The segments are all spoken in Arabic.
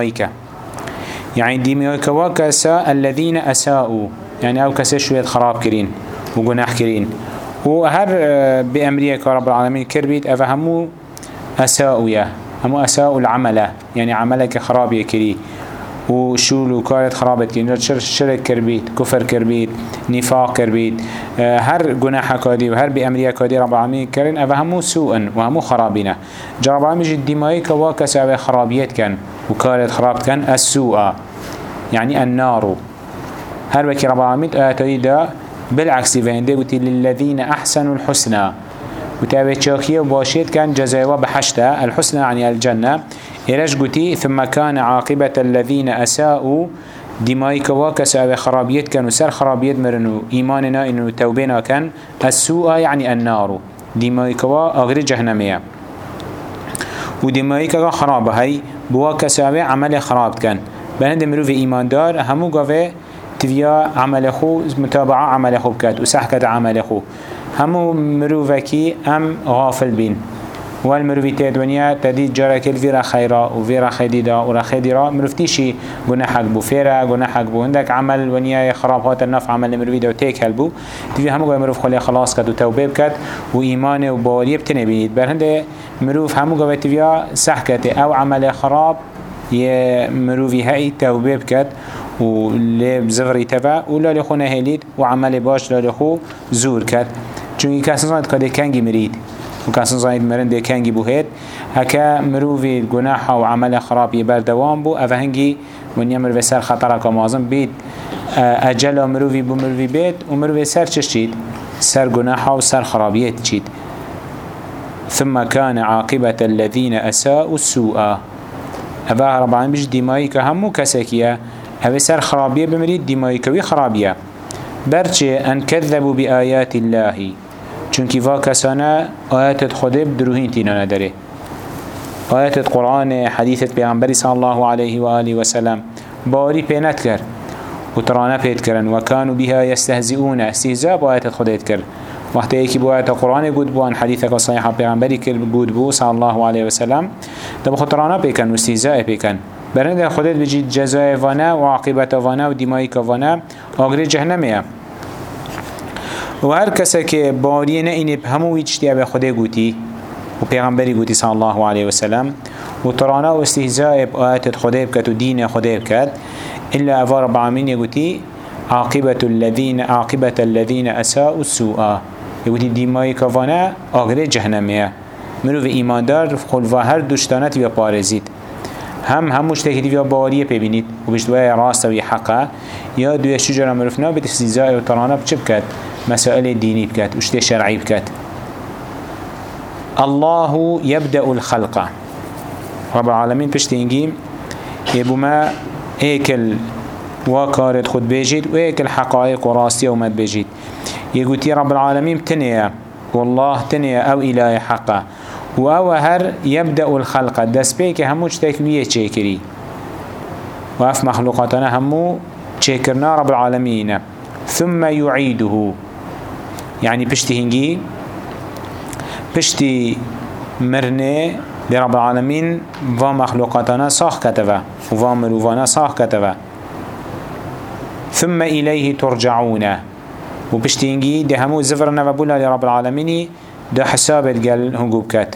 ديمايكا يعني ديمايكا وكسا الذين أساءوا. يعني أو كسا شوية خراب كرين وقناح كرين. وهر آه، بأمريكا رب العالمين كربيت أفهموا أساءوا يا. همو أساءوا العمل يعني عملك خراب يكري وشول وكارت خرابت كين شرك كربيت كفر كربيت نفاق كربيت. آه، هر جناح كادي وهر بأمريكا كادي رب العالمين كرن أفهموا سوءا وهمو خرابنا جرب العالمين جد دمائي كواكس خرابيت كان وكارت خرابت كان السوء يعني النار. هر بكي رب العالمين آتاي دا بالعكس فهنده قلت للذين أحسنوا الحسنى. وتابع تشاكية وباشيت كان جزاء بحشتة الحسنى يعني الجنة. إرش قلتي ثم كان عاقبة الذين أساءوا دمائي كواكس خرابيت كان وسر خرابيت مرنو إيماننا إنه توبنا كان السوء يعني النار. دمائي كوا أغري جهنمية ودمائي كوا خرابة هاي بواكس عمل خراب كان. بلند مروف إيمان دار همو قوة تفيا عمل خو متابعة عمل خو بكات وسحكت عمل خو. همو مروفكي ام غافل بين. والمروفي تدونيا تدي جارك الفيرا خيرا وفيرا خديدا ورا خديرا مروفتيشي جناحك بو فيرا جناحك بو عندك عمل ونيا خراب هات النف عمل المروفي دو تيك هلبو تبي همو قوي مروف خلي خلاص كد وتوبه بكت وإيمان وباوري بتنبينيد برهند مروف همو قوي تبيا سحكت أو عمل خراب يه مروفي هاي توبه بكت و لی بزفری تبع و لالی خو نهلید و عمل باش لالی خو زور کرد چون کسی زاید که کنگی مرید و کسی زاید مرن ده کنگی بوهید هکا مروفی گناح و عمل خراب یه دوام بو. اوه هنگی ونیا مروفی سر خطر که مازم بید أجل مروفی بو مروفی بید و مروفی سر چشید سر گناح و سر خرابیت چید ثم كان عاقبة الذين أساءوا السوء. أبا رب العالمين بيش دمائي كهمو كسكية هذا سر خرابية بمريد دمائي كوي خرابية. برچه أن كذبوا بآيات الله. چونكي فا كسانا آيات خده بدروهين تينا نداره آيات القرآن حديثة بيغنبري صلى الله عليه وآله وسلم باري بينات كر وترانا بيت كرن وكانوا بها يستهزئون استهزاء بآيات خده كر وقت ايكي بو آيات القرآن قد بو عن حديثة صحيحة بيغنبري كر قد بو صلى الله عليه وسلم دب خطرانا بيكن واستهزاء بيكن برنده خودت بجید جزای وأنا و عاقبت وأنا و دیمایی که وأنا آگری جهنمه و هر کسی که باری نه اینه همو ویچتی به خوده گوتی و پیغمبری گوتی صلی الله علیه وسلم و ترانا و استهزاء بآیت خوده بکد و دین خوده بکد إلا أفا رب يقولي عاقبة الذين عاقبة الذين أساءوا السوء. يقولي ديماي كفانا آغري جهنمية منو في إيمان دار خلفا هر دوشتانت ويا بارزيد هم هموش تكتيف يا باوريه ببينيد وبشتوية راسة ويا حقا يا دوية شجرة مرفنا بتستيزاء وطرانة بچبكت مسائل ديني بكت وشتي شرعي بكت الله يبدأ الخلق. رب العالمين بشتينجي يبو ما ايكل وكارت خود بيجيد وايكل حقائق وراستي ومد بيجيد. يقول رب العالمين تنيا والله تنيا أو إله حقا. و أو هر يبدأ الخلق. دست بي که همو چتکویه چه کری و اف مخلوقاتنا همو کرنا رب العالمين. ثم يعيده. يعني پشتی هنگی پشتی مرنة لرب العالمين و مخلوقاتنا ساخ كتفا و مروفانا ساخ كتفا ثم إليه ترجعون. و هنگی ده همو زفرنا و بولا لرب العالمين ده حسابت قال هنگو بكات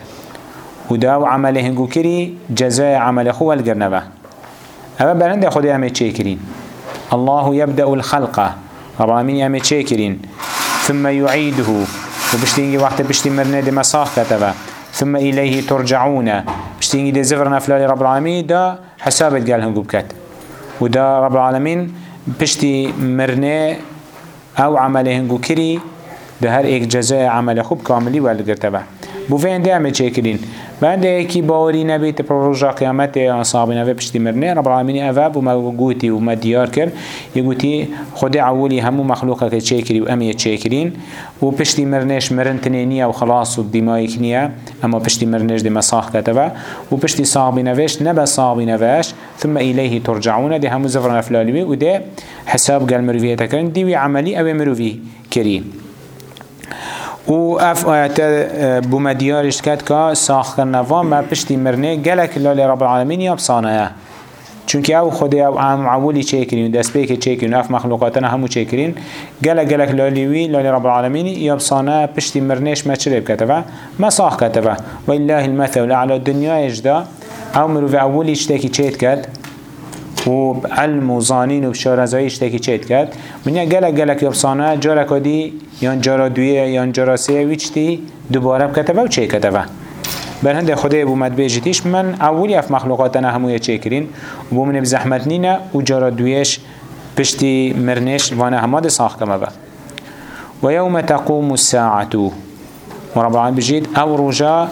ودا عمل هنگو كري جزاء عمل خو والقرنبه اما بلند همه چه کرین الله يبدأ الخلق. رب العالمين چه کرین ثم يعيده. وبشتينجي وقت بشتي مرنه دي مساخ كتبه. ثم إليه ترجعون. بشتينجي دي زفر نفلال رب العالمين. دا حسابت قال هنگو بكت ودا رب العالمين بشتي مرنه أو عمله هنگو كري. ده هر ایک جزاء عمل خوب کاملی والگرتبه بو فين دعمه چه کرین بعد اکی باوری نبیت پر رجا قیامت اصحاب نبی پشتی مرنه رب العالمین اواب و ما گوتی و ما دیار کرد. یه گوتی خود عولی همو مخلوقه که چه کری و امیه چه کرین و پشتی مرنش مرن و خلاص و دیمایی کنیه اما پشتی مرنش مساخ کتبه و پشتی صاحب نوش نبا صاحب نوش ثم إليه ترجعون همو زفر نفلالوي وده حساب قال مروفية تكرن ديوي عملي أو مروفي كريم و اف آیت بوم دیارش کد که ساخ کرنوان ما پشتی مرنه گلک لالی رب العالمین یا بسانه. چونکه أو خود أو عام عولی چه کرین دست به که چه کرین اف مخلوقاتنا همو چه کرین گله گله لالیوی لالی رب العالمین یا بصانه پشتی مرنش ما چه کتبه ما صاح کتبه و. الله المثل على الدنيا اجدا أو مروف اولی چه کرد و علم و زانین و بشارزایی اشتاکی چید کرد؟ منیا گلک گلک یبسانه جارا کدی یا جارا دویه یا جارا سه ویچتی دوباره بکتبه و چه کتبه بر هنده خدای بو مد بیجتیش من اولی اف مخلوقاتنا همویه چه کرین؟ و بو من بزحمت نینه و جارا دویش پشتی مرنش وأنا هماد ساخ کمه با و یوم تقوم الساعة. و رب العالمین بجید أو رجا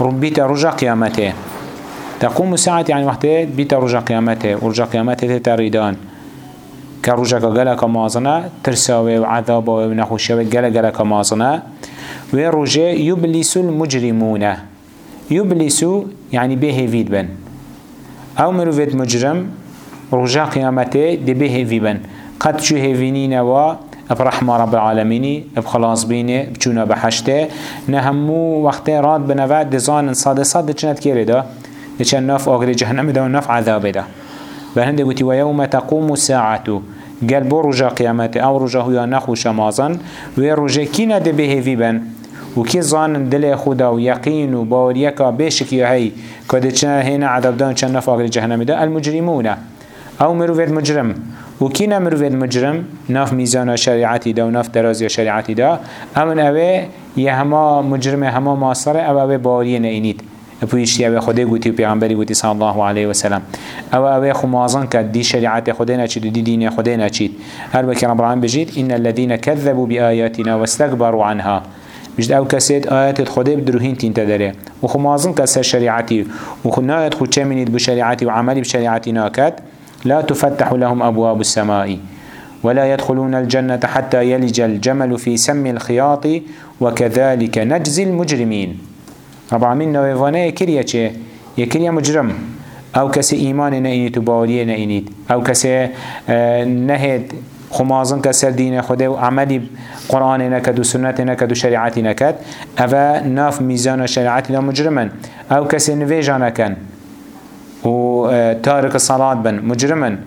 ربیت رجا قیامته. تقوم الساعة يعني وقت بيت رجع قيامته ورجع قيامته تريدان كرجع جلك مازنا ترساوي وعذاب ونخوشي وجل جلك مازنا ورجع يبلس المجرمون. يبلس يعني به فيد بن. أو مروفيت مجرم رجع قيامته دي به في بن. قد شو هيفينين و برحمة رب العالمين بخلاص بينه بچونا بحشته نهمو وقت راد بنوات دزان صاد صاد چند كيري ده لچن ناف آخر جهنم ده و ناف عذاب ده. و هنده گوتی و یوم تقوم ساعتو گل بو رجا قیامت أو رجا هویا نخوش مازن و رجا کی نده بهوی بن؟ و کی زان دل خدا و یقین و باوریکا بشکی هی کده چنه هینا عذاب ده و چن ناف آخر جهنم ده؟ المجرمون. أو مروفید مجرم. و کی نمروفید مجرم؟ ناف میزان شریعتی ده و ناف درازی شریعتی ده. امن اوه یه هما مجرم هما ماصره أو اوه باوری نینید. پویشتی اوه خوده گوتی و پیغمبری گوتی صلی الله علیه و سلم أو اوه خمازن کد دی شریعت خوده نچید و دی دین خوده نچید. هر وکی رب العالمین بجید ان الذين كذبوا بآياتنا واستكبروا عنها. بجد أو کسید آیات خوده بدروهین تین تدره و خمازن کس شریعتی. و خنایت خود چه منید بشریعتی و عملی بشریعتی ناکد؟ لا تفتح لهم أبواب السماء ولا يدخلون الجنة حتى يلج الجمل في سم الخياط وكذلك نجزي المجرمين رب العالمين نویوانه یکریه چه؟ یکریه مجرم. أو کسی ایمان نینید و باوریه نینید أو کسی نهید خمازن کسر دین خدا و عملی قرآن نکد و سنت نکد و شریعتی نکد أو ناف میزان شریعتی لا مجرمن. أو کسی نویجا نکن و تارك الصلاة بن مجرما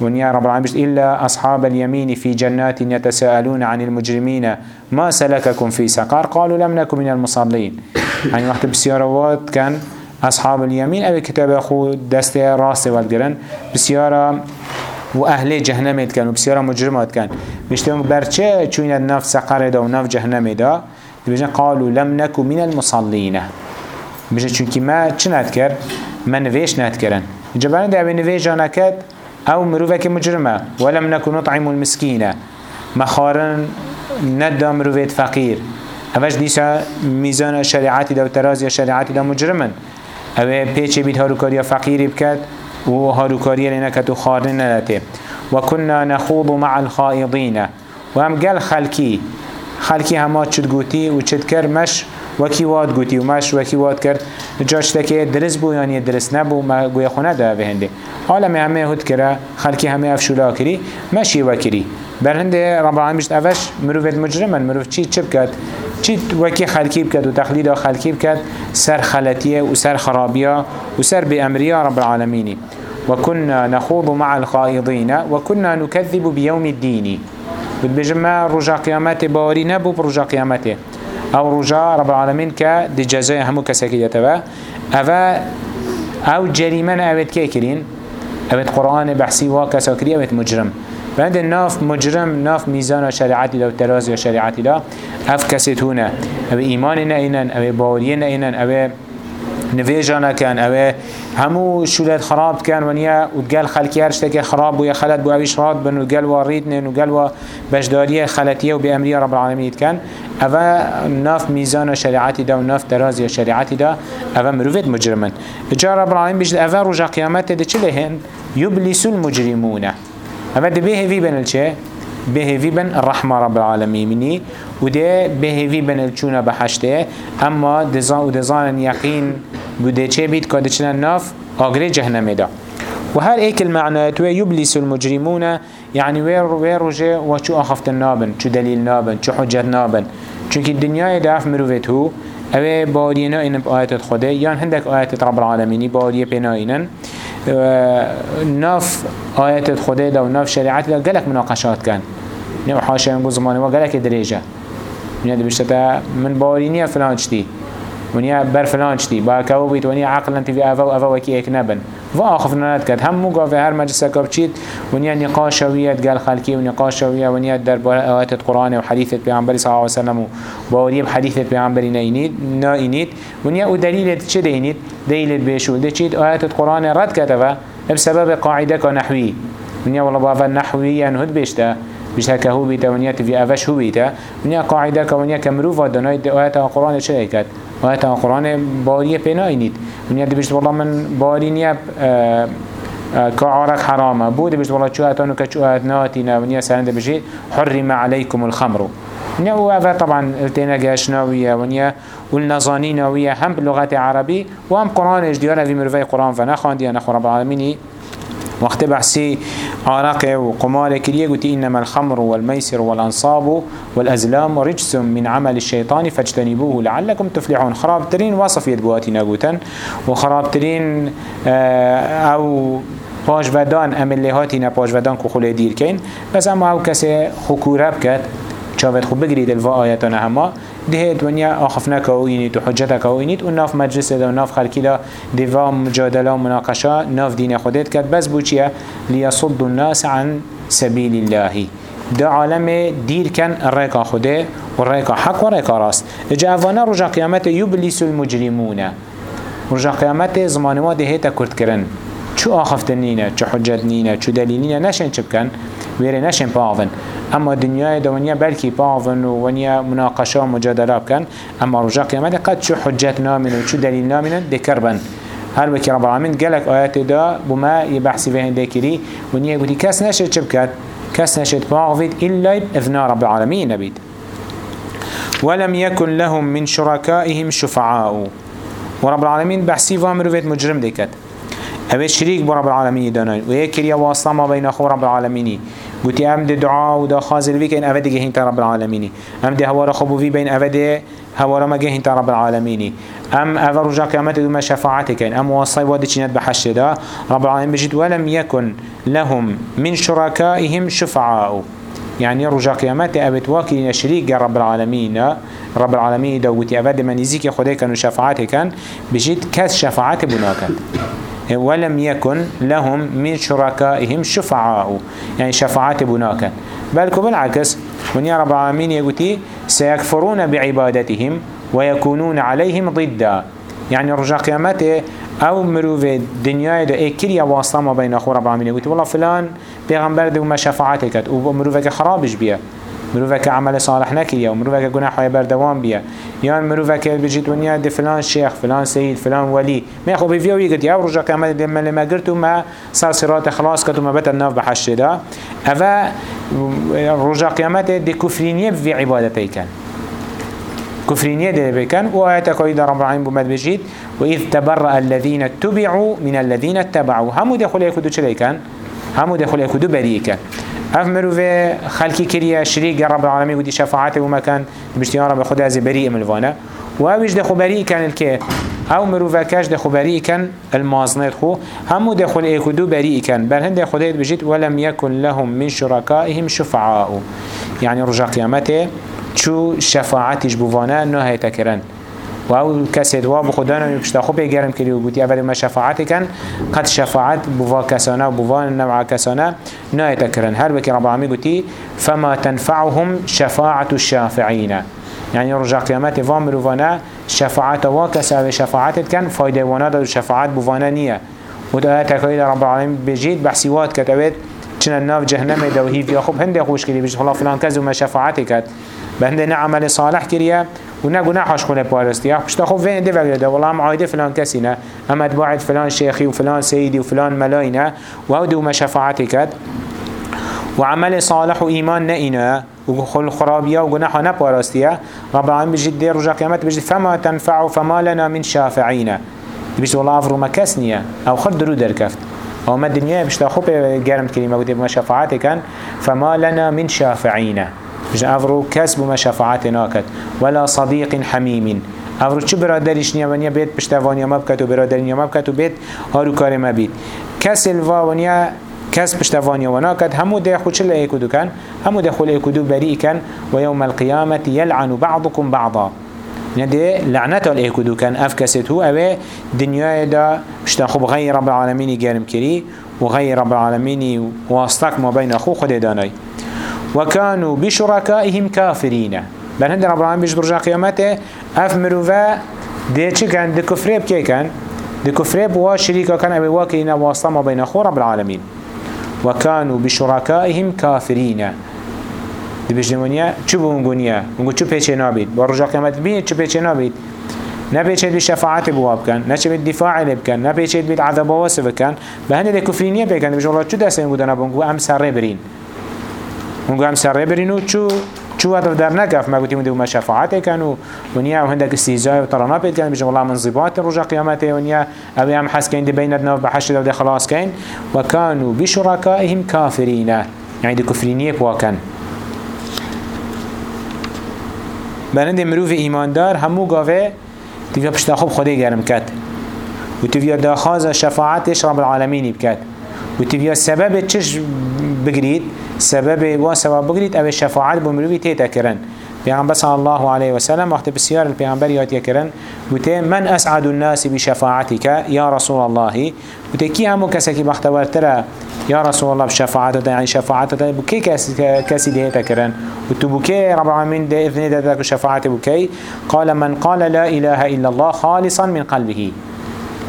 ونيا رب العالمين إلا أصحاب اليمين في جنات يتساءلون عن المجرمين ما سلككم في سقار قالوا لم نكن من المصلين يعني وقت بسيارات كان أصحاب اليمين أبي كتاب أخو دست راس والقرن بسيارة وأهل جهنم كان وبسيارة مجرمات كان بيشتهم برچه چوين النف سقر دا ونف جهنم دا بيجن قالوا لم نكن من المصلين. بيجن چونكي ما چنات كر ما نفيش نات كرن جبران ده أبي نفيش نكت أو مروفك مجرمة. ولم نكن نطعم المسكينة مخارن ندى مروفيت فقير. اوش دیسا میزان شریعتی دا و ترازی شریعتی دا مجرمن. اوه پیچه بید هاروکاریا فقیری بکد و هاروکاریا لنکت و خارن نلته و نخوض مع الخائضين و هم گل خلکی. خلکی همه چد گوتی و چد کر مش وکی واد گوتی و مش وکی واد کرد. جاش تکه درس بو یعنی درس نبو ما گویا خونه دا به حالا می همه هد کرا خلکی همه افشولا کری مشی وکری. بر رب العالمین اوش مروفت مجرمن. مروف چی چه بکد چی وکی خلکی بکد و تقلید خلکی بکد سر خلطیه و سر خرابیه و سر بأمریه رب العالمینی. وكنا نخوض مع الخائضين وكنا نكذب بيوم الدين بجمع رجا قيامات باري نبو برجا قيامته أو رجا رب العالمين كا دي جزاء همو كساكي يتبا أو أو جريمان اوید که کرین اوید قرآن بحثی واقع ساکری اوید مجرم. بعد ناف مجرم ناف ميزان شريعتي لو ترازي شريعتي لا. اف كسيتونا أو ايمان ناينن أو باوري ناينن أو نویجانا کن اوه همو شولت خراب کن ونیا و گل خلکی هرش تک خراب بو یا خلط بو اویش راد بن و گل و ریدن و گل و بجداری خلطیه و بی رب العالمین کن. اوه ناف میزان شریعتی دا و ناف درازی شریعتی دا اوه مروفت مجرمن. جا رب العالمین بجد اوه رجا قیامت ده چه لهن؟ یبلیسو المجرمون. اوه ده به هفی بن الچه بهوی بن الرحمة رب العالمين مني وده بهوی بن الچونه بحشته اما دزان و دزان يقين بده چه بيت كده چنن ناف آگره جهنم ده وهر ايك المعنى تو يبلس المجرمون يعني وير وير رجع وشو اخفت النابن شو دليل نابن شو حجة نابن. چونك الدنيا داف مروفت هو اوه بارينا اينن بآيات خده يان هندك آيات رب العالمين باريه بنا اينن ناف آيات خدا دا و ناف شریعت دا گلک مناقشات کن. نو حاشا ينقو زمانه و گلک دریجه. من بشتا من بارينيا فلان چتي ونیا بر فلان چتی با کو بیت ونیا عقلا تی اوا و اوا وکی ایک نبن. و آخف نند کد. هم مو گاوه هر مجلس کاب چید ونیا نقاش ویت قال خلکی و نقاش ویا ونیا در آیات قرآن و حدیث پیامبر صلی الله علیه و سلم و باوری حدیث پیامبر نینید ناینید. ونیا و دلیل چه دینید؟ دلیل بیشو ده چید آیات قرآن رد کتبه بسبب قاعدة که نحوی. ونیا والله بابا نحوی هد بیشته بیشتر که هو بیتا ونیا تفی اوش هو بیتا ونیا قاعدة که ونیا کمروف دانای آیات قرآن چه آیت قرآن باریه پینا اینید من یاد بشت والله من باری نیب كعارك حرامة بود بيجت والله شو أتانو كشو أتناتنا ونيا سند بجي حرم عليكم الخمر. ونيا وهذا طبعا التنا جاش ناوية ونيا والنظاني ناوية هم باللغة العربية وهم قرآن إجديانا في مرفي قرآن فنخوان دي أنا رب العالمين وقت بحسي عراق وقمار كريه قلت إنما الخمر والميسر والأنصاب والأزلام رجس من عمل الشيطان فاجتنبوه لعلكم تفلحون. خراب ترين وصف يدبواتنا قوتا وخراب ترين أو پاش ودان املی هاتی نه پاش ودان که خلی دیر کن بس أما أو کسی خکوره بکد چاوت خوب بگرید الوا آیتان همه ده دنیا آخف نکاوینید و حجت کاوینید و ناف مجلس ده و ناف خلکی ده دیوا مجادله و مناقشه ناف دین خودت کرد. بس بو چیه؟ لیصد الناس عن سبیل الله. ده عالم دیر کن ریکا خوده و ریکا حق و ریکا راست. اجا افانا رجا قیامت یبلیس المجرمون. رجا قیامت زمان ما دهیتا کرد کرن. چو آخفت نینه چو حجت نینه چو دلیل نینه نشن چه بکن ویره نشن پاون. اما دنیای دنیا بلکی پاون و ونیا مناقشه و مجادله بکن. اما رجا قیامت قد چو حجت نامن و چو دلیل نامن دکر بن هر وكي رب العالمين قالك آيات دا بما يبحثي فيهن ذاكري ونيا قلت كاس نشد شبكات كاس نشد باغفيد إلا إذنا رب العالمين نبيد ولم يكن لهم من شركائهم شفعاء. ورب العالمين بحثي فامرو فيت مجرم ديكت اوه شريك برب العالمين دانان ويكريا واصلا ما بين اخو رب العالمين قلت ام دي دعاء ودا خازل بيك ان اوه دي جهين رب العالمين ام دي هوارا خبو في بين اوه دي هوارا ما جهين رب العالمين ام اوه رجا قيامت دوما شفاعتك ام واصي وادي چينت بحش دا. رب العالمين بجد ولم يكن لهم من شركائهم شفعاء. يعني رجا قيامت ابت واكلين شريك رب العالمين رب العالمين دا. قلت اوه دي منيزيك خده كانوا شفاعتك بجد كاس شفاعت بناكت ولم يكن لهم من شركائهم شفعاء. يعني شفاعات بناكا بل بالعكس ونيا رب العالمين يقولي سيكفرون بعبادتهم ويكونون عليهم ضدا. يعني رجع قيامته أو مروف الدنيا ده اكريا واسطة ما بين أخو رب العالمين يقولي والله فلان بيغمبر ده وما شفاعتك ومروفك خرابش بيه مروفك عمل صالح نكريا ومروفك جناح حيا بردوام بيا يعني مروفك بجيت ونيا دي فلان شيخ فلان سيد فلان ولي ما يخو بفيو يقول يا رجع كمان لما لما قلتوا ما صار صراط خلاص كتو ما بت الناف بحش ده أفا رجع قيامته دي كفرينية في عبادتي كان كفرينية دي بكان وآيات قيدة رب العالمين بمد بجيت وإذ تبرأ الذين اتبعوا من الذين اتبعوا. همو دخل يكدو چلي كان همو دخل يكدو بريء كان اف مروفه خلقی کریه شریک رب العالمین ودی شفاعت و مکان بشتیان رب خدا از بری ملوانه و اویش ده خبری کن الکه أو مروفه کش ده خبری کن المازنات خو. همو دخل ایکدو بری کن. بل هنده خدایت بجید ولم یکن لهم من شرکائهم شفعاء. يعني رجع قيامته شو شفاعتش بوانه نهاية تكرن و أو کسی دوا بخودانا نبشتا خوب بگرم کلی و گوتی اول ما شفاعت کن قد شفاعت بوا کسانه و بوا نوع کسانه. نایت کرن هر بکی رب العالمین گوتی فما تنفعهم شفاعت الشافعین. يعني رجع قيامات فام مروفانا شفاعت واكسا شفاعت كان فايدة وأنا دو شفاعت بوانا نية ودآيات كايدا رب العالمين بجيد بحسيوات كتبت چنا الناف جهنم دو هيف يخوب هنده خوش كري بجد خلا فلان كذو ما شفاعت كت بهنده نعمل صالح كريا و نه گناهش خونه پارستی. اخ پشتا خوب وین ده وگرده والله هم عایده فلان کسی نه. هم اتباعت فلان شیخی و فلان سیدی و فلان ملای نه. و أو دو مشفاعتی کد و عمل صالح و ایمان نه اینه. و خل خرابیه و گناه نپاراستیه رب العالمین بجد دیر رجا قیامت بجد فما تنفع فما لنا من شافعین. بجد والله افرو مکس نیه. أو خل درو درکفت. أو ما الدنيا بشتا خوب گرمت كلمة قد ما شفاعتي كان فما لنا من شافعين مش افرو كسب ما شفاعت ناكت ولا صديق حميم افرو چه برادرش نیا ونیا بیت پشتوانی ما بکت و برادری ما بکت و هارو کار ما بیت. کس الوا ونیا کس پشتوانی ونا کد همو ده خود چل ایکودو کن همو ده خود ایکودو بری کن و یوم القیامت یلعن بعضكم بعضا. نده لعنت الایکودو کن اف هو اوه دنیای دا پشتا خوب غیر رب العالمینی گرم کری و غیر رب العالمینی واسطک ما بین خو خود دانای. وكانوا بشركائهم كافرين. بل هند رب بيش برجع قيامته أف مروفا دي چه كان؟ دي كفريب كي كان؟ دي كفريب وا شريكا كان أبي واكينا واسطة ما بين أخو رب العالمين. وكانوا بشركائهم كافرين. دي بيش دمونيا چو بونگونيا بونگو چو پیچه نابید با رجع قيامت بين چو پیچه نابید نبيشت بشفاعت بواب كان نشبت دفاع لب كان نبيشت بالعذاب واسف كان. بهند الكفرينية بكان بيجوا الله شو دسين قدنا بونجو أم سر بونجو أم سر برينو شو شو هذا در ما قلتي مدو ما شفاعت كانوا ونيا وهندك استهزاء وطرنا بيت كان بيجوا الله من ضباط رجع قيامته ونيا أبي أم حس كين دي بيننا بحشر ده خلاص كين وكانوا بشركائهم كافرين يعني دي كفرينية بواكن بلند مروف إيمان دار همو قاوه تبيا بشتا خوب خده گرم کد و تبيا داخاز شفاعتش رب العالمين بكت و تبيا سبب چش بگرید سبب و سبب بگرید أو شفاعت بمروی تیتا کرن پیغمبر صلى الله عليه وسلم وقت بسيار البيغمبر ياتي كرن. وتي من أسعد الناس بشفاعتك يا رسول الله؟ وتي كي همو كسكي بختور ترى يا رسول الله بشفاعتك يعني شفاعتك بكي كسي دهيتا كرن. وتبكي رب العالمين ده إذن ذلك شفاعت بكي. قال من قال لا إله إلا الله خالصا من قلبه.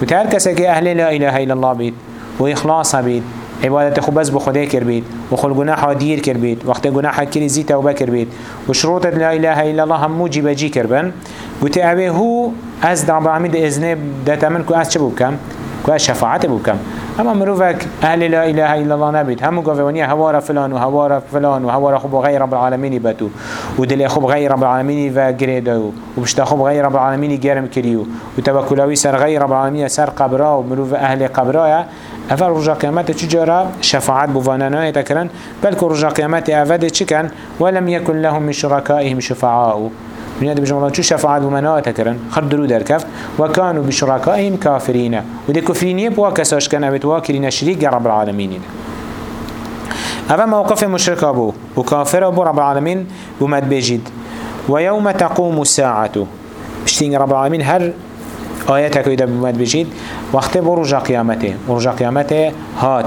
وتهر كسكي أهل لا إله إلا الله بيت وإخلاصا بيت. عبادت خو بس بخدا کر بید و خل گناه دیر کر بید وقت گناه کری زی توبه کر بید و شروط لا إله إلا الله هم موجی بجی کر بن. گوته اوه هو از دعب عمید ازنه دتمن کو از چه بکم کو از شفاعت بکم اما مروفك أهل لا إله إلا الله نبيت همو قفوانيا هوارا فلان وهوارا فلان وهوارا خب غير رب العالمين باتو ودل خب غير رب العالمين وغريدو وبشتا خب غير رب العالمين جرم كريو وتوكلاوي سر غير رب العالمين سر قبرا ومروف أهل قبرا اول رجا قيامته چجارا شفاعت بوانانا يتكرن بل رجا قيامته افد چكن ولم يكن لهم من شركائهم شفعاء من بجمع الله شو شفاعت ومناء تكرن در كف وكانوا بشركائهم كافرين وده كفرين يبوا كساش كان أبت واكرين شريك رب العالمين هذا موقف مشرك أبو وكافر أبو رب العالمين بمد بجد ويوم تقوم الساعة بشتين رب العالمين هر آياتك إذا بمد بجد وقت برجع قيامته برجع قيامته هات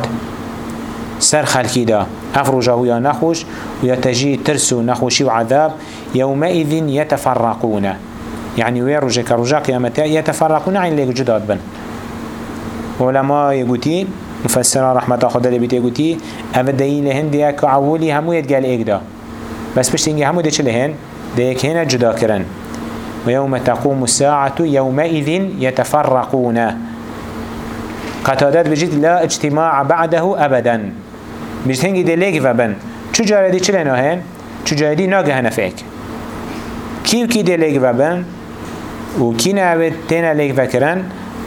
سر خلقي دا. أفرجه يا نخوش ويتجي ترسو نخوشي وعذاب يومئذ يتفرقون يعني ويرجع كرجع قيامته يتفرقون عن ليك جداد بن. علماء يقولي مفسر رحمة خدا لبيت يقولي أبدأي لهن ديك كعولي همو يتقال إيك دا. بس بش تنجي همو ديش لهن؟ ديك هنا جدا كرن ويوم تقوم الساعة يومئذ يتفرقون. قتادات بجد لا اجتماع بعده أبدا. بجد هنگی ده لیگ و بن. چو جاردی چلی نهن؟ چو جاردی ناگه هنفک کیو کی ده لیگ و بن؟ و کی نوید تینا لیگ و کرن؟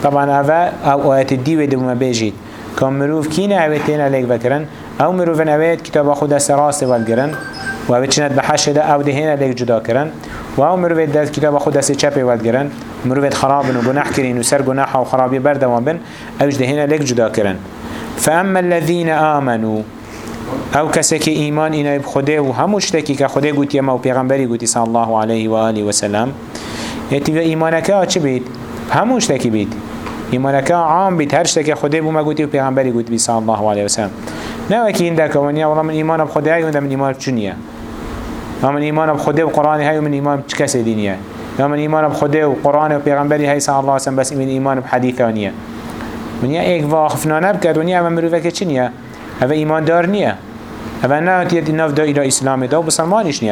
طبعا اوه آو آیت دیو دو بیجید که مروف کی نوید تینا لیگ و کرن؟ آو مروف نوید کتاب خود دست راست والگرن. و اوه چند بحش ده أو دهینا لیگ جدا کرن. و أو مروف دست کتاب خود دست چپی والگرن مروف خرابن و گناح کرین و سر گناح و خرابی بردوان بن. اوش دهینا لیگ جدا کرن. فأما الذين آمنوا أو کسی که ایمان اینا بخده و هموش تکی که خده گوتی ما و پیغمبری گوتی صلی الله علیه و آله و سلم. یعنی ایمانکه چه بید؟ هموش تکی بید. ایمانکه عام بید. هر شتکی خده بو ما گوتی و پیغمبری گوتی صلی الله علیه و سلم. نه وکی این دکه ونیا والله من ایمان بخده های و من ایمان بچونیه من ایمان بخده و قرآن های و من ایمان بچ کسی دینیه یا من ایمان بخده و قرآن و پیغمبری های صلی الله علیه و بس من ایمان بحدیث آنیه ونیا ایک واقفنا نبکد ونیا اما مروفة که چی نیه؟ اوه ایمان دار نیه اوه نه تیت ناف دا إلى إسلام دا و بسلمانش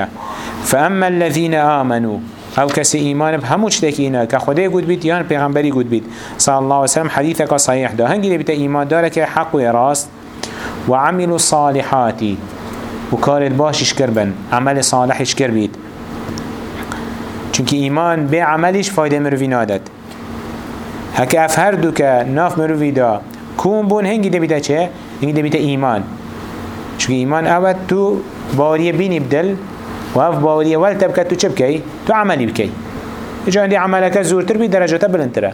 فأما الذين آمنوا أو کسی ایمان به هموش تکینه که خدای گود بید یا پیغمبری گود بید صلی الله علیه وسلم حدیث که صحیح ده هنگی بیت ایمان داره که حق و راست و عملوا صالحاتی و کارت باشش کربن عمل صالحش کر بید چونکه ایمان به عملش فایده مروی نادد هکه اف هر دو که ناف مروی دا کون بون هنگی ده بیده چه؟ هنگی ده بیده ایمان. چون ایمان اول تو باوریه بینی بدل و اف باوریه ول تو چه بکی؟ تو عملی بکی. جا عندي عملك زورتر بي درجات بلندتره.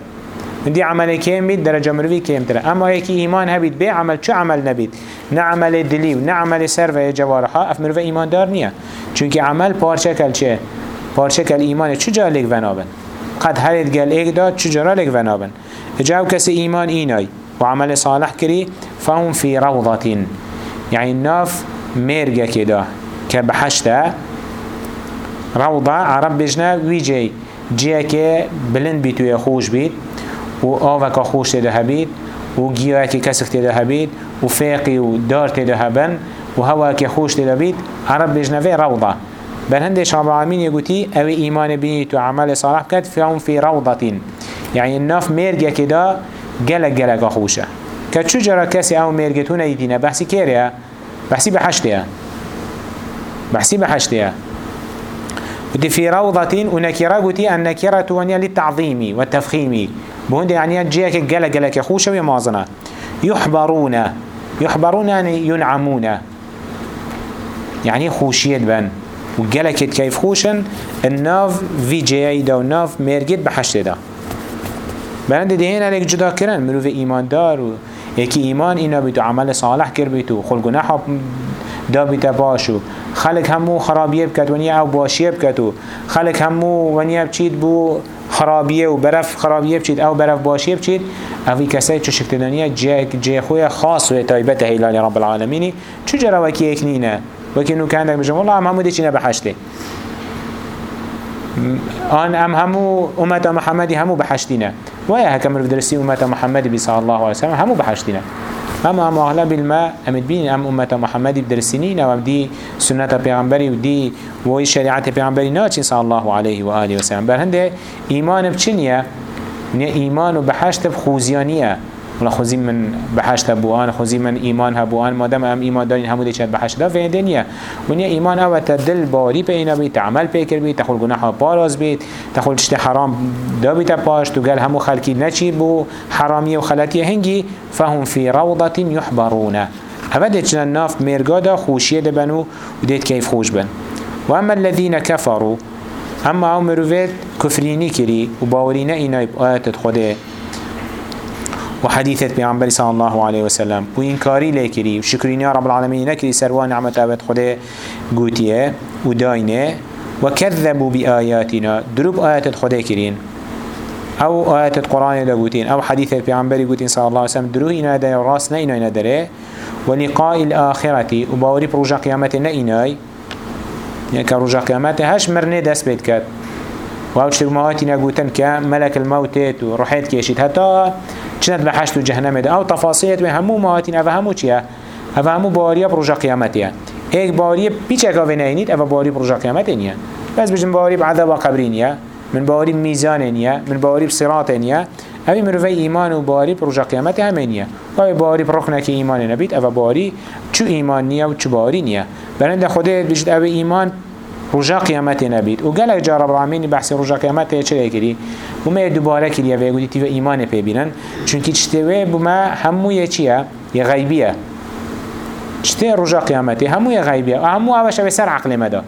دي عمل كيم بيت درجة مروي كيم ترى أما هيك إيمان هبيت بي عمل شو عمل نبيت نعمل سر و جوارحا اف مروي إيمان دار نيا چونك عمل پارچه کل چه؟ پارچه کل إيمان چو جا لك ونابن؟ قد هرید گل ایک داد چو جرا لك ونابن؟ جاو کس إيمان إيناي وعمل صالح كري فهم في روضة يعني ناف ميرجا كده كبحشته روضة عرب بجنا ويجي جيه که بلند بید و خوش بید و آوه که خوش تده هبید و گیاه که کسک تده هبید و فاقی و دار تده هبن و هوا که خوش تده بید عرب بجنوه روضة. بل هندش رب العالمين يقولي أو إيمان بنيت وعمل صالح كد فهم في روضة يعني الناف ميرجا كدا جلق جلق خوشه. كد شو جرى كسي أو ميرجتون يدينا بحسي كيريا. بحسي بحشتها بحسي بحشتها ودي في روضة ونكرة قلتي النكرة ونيا للتعظيم والتفخيم. بهند يعني جيك جل جلك خوشة ومازنة يحبرون يحبرون يعني ينعمون. يعني خوشية بن. وجلك كيف خوشن؟ الناف في جي دا وناف ميرجت بحشت دا. بلند دهين عليك جدا كرن. منو في إيمان دار؟ و يكي إيمان إنا بيتو عمل صالح كر بيتو. خلقو نحب دا بیتا باشو. خلق همو خرابیه بکد ونیا أو باشیه بکدو خلق همو ونیا بچید بو خرابیه و برف خرابیه بچید أو برف باشیه بچید اوی کسای چو شکتدانیه جه, جه خوی خاص و تایبت هیلال رب العالمینی. چو جرا وکی اکنینه وکی نو کندک بجم والله هم همو دیچینه بحشته آن ام همو امت محمدی همو بحشتینه ويا هكا من درسي أمة محمد بي صلى الله عليه وسلم همو بحشتنا أما أم أغلب الماء امد بين أم أمة محمد بدرسينين و دي سنة پیغمبري و دي و شريعة پیغمبري ناچين صلى الله عليه وآله وسلم. بر هنده ایمان بچنيه ایمان و بحشت بخوزيانيه. ولا خوزي من بحشت بوان خوزي من إيمان هبوان ما دام أم إيمان دارين همو ديشت بحشت ده في الدنيا ونيا إيمان أو تدل باري بينا بيت تعمل بيكر بيت تخل جناح باراز بيت تخل تشت حرام دا بيت باش تقال همو خلقي نچي بو حرامية وخلاتية هنجي فهم في روضة يحبرون أبدا جنا الناف ميرقادا خوشية دبنو وديت كيف خوش بن وأما الذين كفروا أما عمرو كفريني كري وباورينا إنا بآيات خده وحديثة بيعنبري صلى الله عليه وسلم. وإنكاري لكري وشكرين يا رب العالمين. نكري سروان نعمة أبد خده قوتيه وداينه وكذبوا بآياتنا. دروب آيات خده كرين. أو آيات القرآن دا قوتين. أو حديثة بيعنبري قوتين صلى الله عليه وسلم. دروه إنا دا راسنا إنا إنا داره ولقاء الآخرة. وباوري بروجا قيامتنا إناي. يعني كروجا قيامته هش مرنه دست بيت كات. وهو تشترك مهاتنا قوتن كملك الموت وروحيت كيشيت. حتى چند بحشت و جهنم ده. آو تفاصیلت به همو ماهاتین أو همو چیه؟ أو همو باریا پروژا قیامتیه ایک باری پیچه که نینید أو باری پروژا قیامت نیه. بس بجن باری بعذاب قبری نیه. من باری میزان نیه. من باری صراط نیه. اوی مروفی ایمان و باری پروژا قیامت همه نیه. أو باری پرخنه که ایمان نبید أو باری چو ایمان نیه و چو باری نیه. برند خوده بجد أو ایمان رجا قیامت نبید. و گلک جا رب العالمین بحث رجا قیامت چه کردی؟ بما دوباره کلیه و گویی تیو ایمان پی بینن. چونکی چتوه بما همو یه غیبیه. چته رجا قیامتی همو و همو اوش به سر عقل مدا.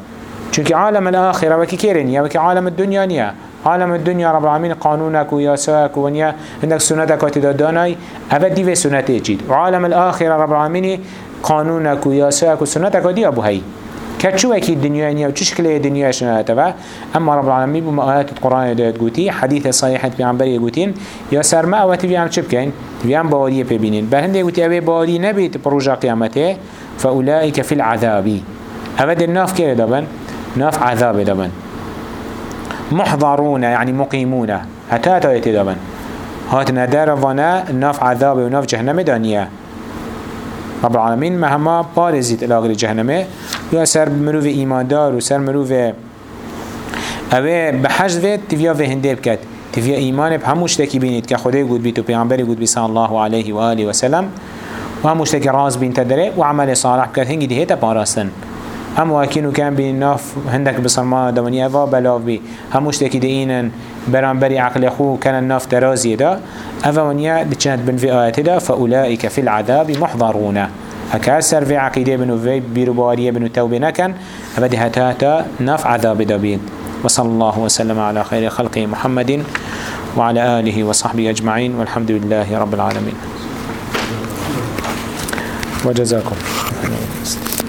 چونکی عالم الاخره وکی کیرنیه وکی عالم الدنیا نیه عالم الدنيا رب العالمين قانونك وياساك ونيا عندك سنتك وتداداناي أبدا دي في سنتي جيد وعالم الآخرة رب العالمين قانونك وياساك وسنتك ودي أبو هاي كتشو اكي الدنيا نيا وچو شكل الدنيا شناتها اما رب العالمين بما آيات القرآن ديت قوتي حديث صحيحة بيعنبري قوتين يا سرما اواتي بيعم چه بكين بيعم باوريه ببينين بل هنده قوتي اوه باوري نبيت بروجا قيامته فأولئك في العذاب اوه الناف كيه دابن ناف عذاب دابن محضرون يعني مقيمون حتى تايتي دابن هات ندار فانا ناف عذاب وناف جهنم دانيه رب العالمين مهما بارزيت الاغر جهنمه يا سر مروف ايمان دار و سر مروف اوه بحجد وید تفيا في هنده بكت تفيا ايمان بهموش تكي بينيت كخده قد بيتو پیغمبر قد بي صلى الله عليه وآله وسلم وهموش تكي راز بين تدره وعمل صالح بكت هنگي دي هيتا باراستن هم واكينو كان بين ناف هندك بصرما دواني افا بلاف بي هموش تكي دينن برانبري عقل خو كان الناف ترازي دا. افا ونيا دي بن في آيات دا فأولئك في العذاب محضرون هكا سر في عقيدة بنو في بيروبارية بنو توبة نكن أبدي هتا نف عذاب دابين. وصلى الله وسلم على خير خلقه محمد وعلى آله وصحبه أجمعين والحمد لله رب العالمين. وجزاكم.